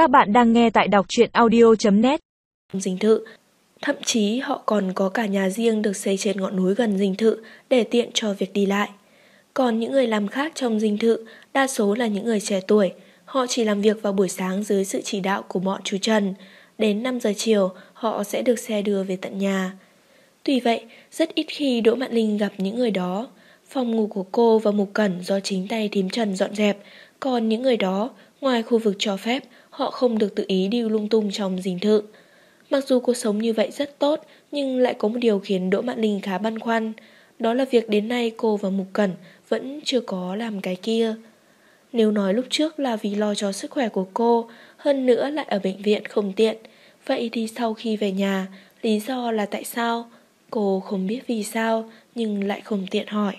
Các bạn đang nghe tại đọc truyện audio.net Dinh thự Thậm chí họ còn có cả nhà riêng được xây trên ngọn núi gần dinh thự để tiện cho việc đi lại. Còn những người làm khác trong dinh thự đa số là những người trẻ tuổi. Họ chỉ làm việc vào buổi sáng dưới sự chỉ đạo của bọn chú Trần. Đến 5 giờ chiều, họ sẽ được xe đưa về tận nhà. Tuy vậy, rất ít khi Đỗ Mạn Linh gặp những người đó. Phòng ngủ của cô và Mục Cẩn do chính tay thím Trần dọn dẹp, còn những người đó, ngoài khu vực cho phép, họ không được tự ý đi lung tung trong dinh thự. Mặc dù cuộc sống như vậy rất tốt, nhưng lại có một điều khiến Đỗ Mạn Linh khá băn khoăn. Đó là việc đến nay cô và Mục Cẩn vẫn chưa có làm cái kia. Nếu nói lúc trước là vì lo cho sức khỏe của cô, hơn nữa lại ở bệnh viện không tiện, vậy thì sau khi về nhà, lý do là tại sao? Cô không biết vì sao, nhưng lại không tiện hỏi.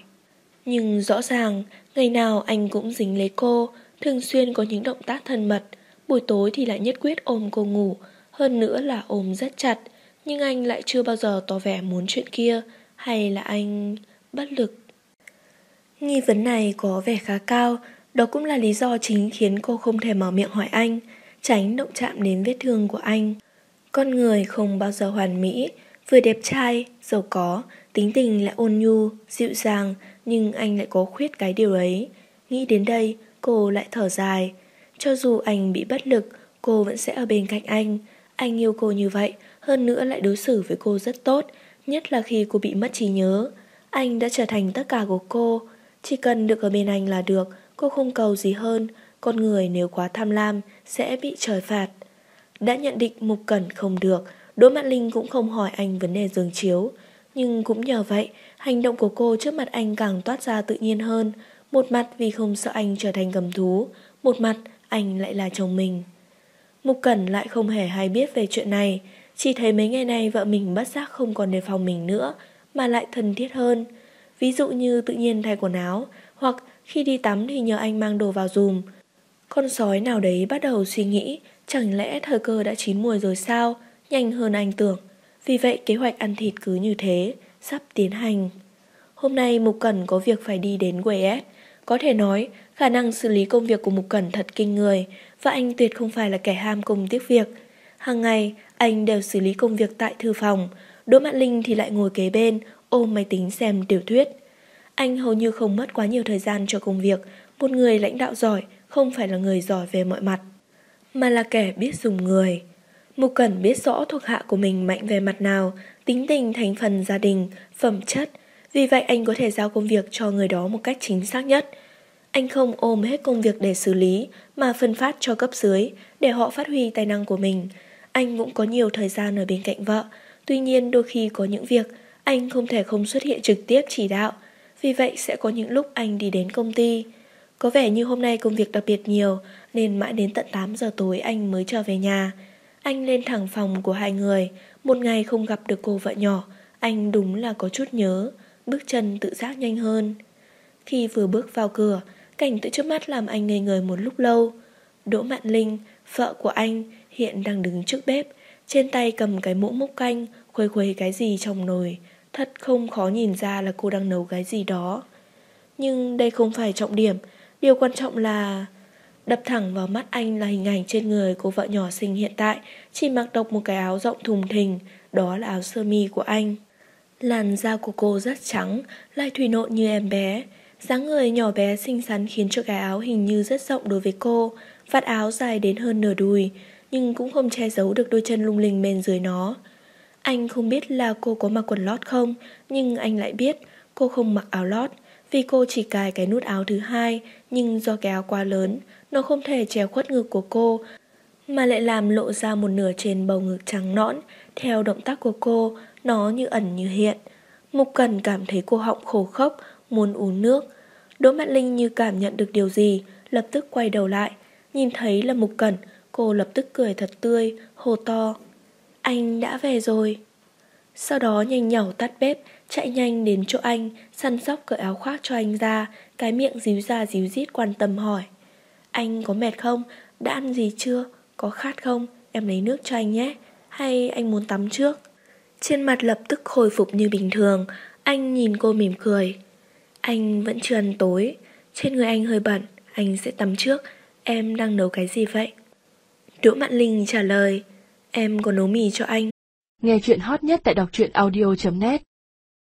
Nhưng rõ ràng, ngày nào anh cũng dính lấy cô, thường xuyên có những động tác thân mật, buổi tối thì lại nhất quyết ôm cô ngủ, hơn nữa là ôm rất chặt, nhưng anh lại chưa bao giờ tỏ vẻ muốn chuyện kia, hay là anh bất lực. Nghi vấn này có vẻ khá cao, đó cũng là lý do chính khiến cô không thể mở miệng hỏi anh, tránh động chạm đến vết thương của anh. Con người không bao giờ hoàn mỹ, vừa đẹp trai, giàu có, tính tình lại ôn nhu, dịu dàng, nhưng anh lại có khuyết cái điều ấy. Nghĩ đến đây, cô lại thở dài. Cho dù anh bị bất lực, cô vẫn sẽ ở bên cạnh anh. Anh yêu cô như vậy, hơn nữa lại đối xử với cô rất tốt, nhất là khi cô bị mất trí nhớ. Anh đã trở thành tất cả của cô. Chỉ cần được ở bên anh là được, cô không cầu gì hơn. Con người nếu quá tham lam sẽ bị trời phạt. Đã nhận định Mục Cẩn không được, Đỗ Mạn Linh cũng không hỏi anh vấn đề giường chiếu. Nhưng cũng nhờ vậy, hành động của cô trước mặt anh càng toát ra tự nhiên hơn. Một mặt vì không sợ anh trở thành cầm thú, một mặt anh lại là chồng mình. Mục Cẩn lại không hề hay biết về chuyện này, chỉ thấy mấy ngày nay vợ mình bất giác không còn đề phòng mình nữa, mà lại thân thiết hơn. Ví dụ như tự nhiên thay quần áo, hoặc khi đi tắm thì nhờ anh mang đồ vào dùm. Con sói nào đấy bắt đầu suy nghĩ, chẳng lẽ thời cơ đã chín mùi rồi sao, nhanh hơn anh tưởng. Vì vậy kế hoạch ăn thịt cứ như thế, sắp tiến hành. Hôm nay Mục Cẩn có việc phải đi đến Quế có thể nói, khả năng xử lý công việc của Mục Cẩn thật kinh người, và anh tuyệt không phải là kẻ ham công tiếc việc. Hàng ngày, anh đều xử lý công việc tại thư phòng, Đỗ Mạn Linh thì lại ngồi kế bên, ôm máy tính xem tiểu thuyết. Anh hầu như không mất quá nhiều thời gian cho công việc, một người lãnh đạo giỏi không phải là người giỏi về mọi mặt, mà là kẻ biết dùng người. Mục Cẩn biết rõ thuộc hạ của mình mạnh về mặt nào, tính tình thành phần gia đình, phẩm chất, vì vậy anh có thể giao công việc cho người đó một cách chính xác nhất. Anh không ôm hết công việc để xử lý, mà phân phát cho cấp dưới, để họ phát huy tài năng của mình. Anh cũng có nhiều thời gian ở bên cạnh vợ, tuy nhiên đôi khi có những việc anh không thể không xuất hiện trực tiếp chỉ đạo, vì vậy sẽ có những lúc anh đi đến công ty. Có vẻ như hôm nay công việc đặc biệt nhiều, nên mãi đến tận 8 giờ tối anh mới trở về nhà. Anh lên thẳng phòng của hai người, một ngày không gặp được cô vợ nhỏ, anh đúng là có chút nhớ, bước chân tự giác nhanh hơn. Khi vừa bước vào cửa, cảnh tự trước mắt làm anh ngây người một lúc lâu. Đỗ Mạn Linh, vợ của anh, hiện đang đứng trước bếp, trên tay cầm cái muỗng múc canh, khuấy khuấy cái gì trong nồi. Thật không khó nhìn ra là cô đang nấu cái gì đó. Nhưng đây không phải trọng điểm, điều quan trọng là... Đập thẳng vào mắt anh là hình ảnh trên người của vợ nhỏ xinh hiện tại, chỉ mặc độc một cái áo rộng thùng thình, đó là áo sơ mi của anh. Làn da của cô rất trắng, lại thủy nộn như em bé. dáng người nhỏ bé xinh xắn khiến cho cái áo hình như rất rộng đối với cô, vạt áo dài đến hơn nửa đùi, nhưng cũng không che giấu được đôi chân lung linh bên dưới nó. Anh không biết là cô có mặc quần lót không, nhưng anh lại biết cô không mặc áo lót, vì cô chỉ cài cái nút áo thứ hai, nhưng do cái áo quá lớn, nó không thể che khuất ngực của cô, mà lại làm lộ ra một nửa trên bầu ngực trắng nõn. Theo động tác của cô, nó như ẩn như hiện. Mục Cần cảm thấy cô họng khổ khốc, muốn uống nước. Đỗ Mạn Linh như cảm nhận được điều gì, lập tức quay đầu lại. Nhìn thấy là Mục Cẩn, cô lập tức cười thật tươi, hồ to. Anh đã về rồi. Sau đó nhanh nhảu tắt bếp, chạy nhanh đến chỗ anh, săn sóc cởi áo khoác cho anh ra, cái miệng díu ra díu dít quan tâm hỏi. Anh có mệt không? Đã ăn gì chưa? Có khát không? Em lấy nước cho anh nhé. Hay anh muốn tắm trước? Trên mặt lập tức khôi phục như bình thường, anh nhìn cô mỉm cười. Anh vẫn chưa ăn tối, trên người anh hơi bẩn, anh sẽ tắm trước. Em đang nấu cái gì vậy? Đỗ Mạn Linh trả lời, em có nấu mì cho anh. Nghe chuyện hot nhất tại đọc truyện audio.net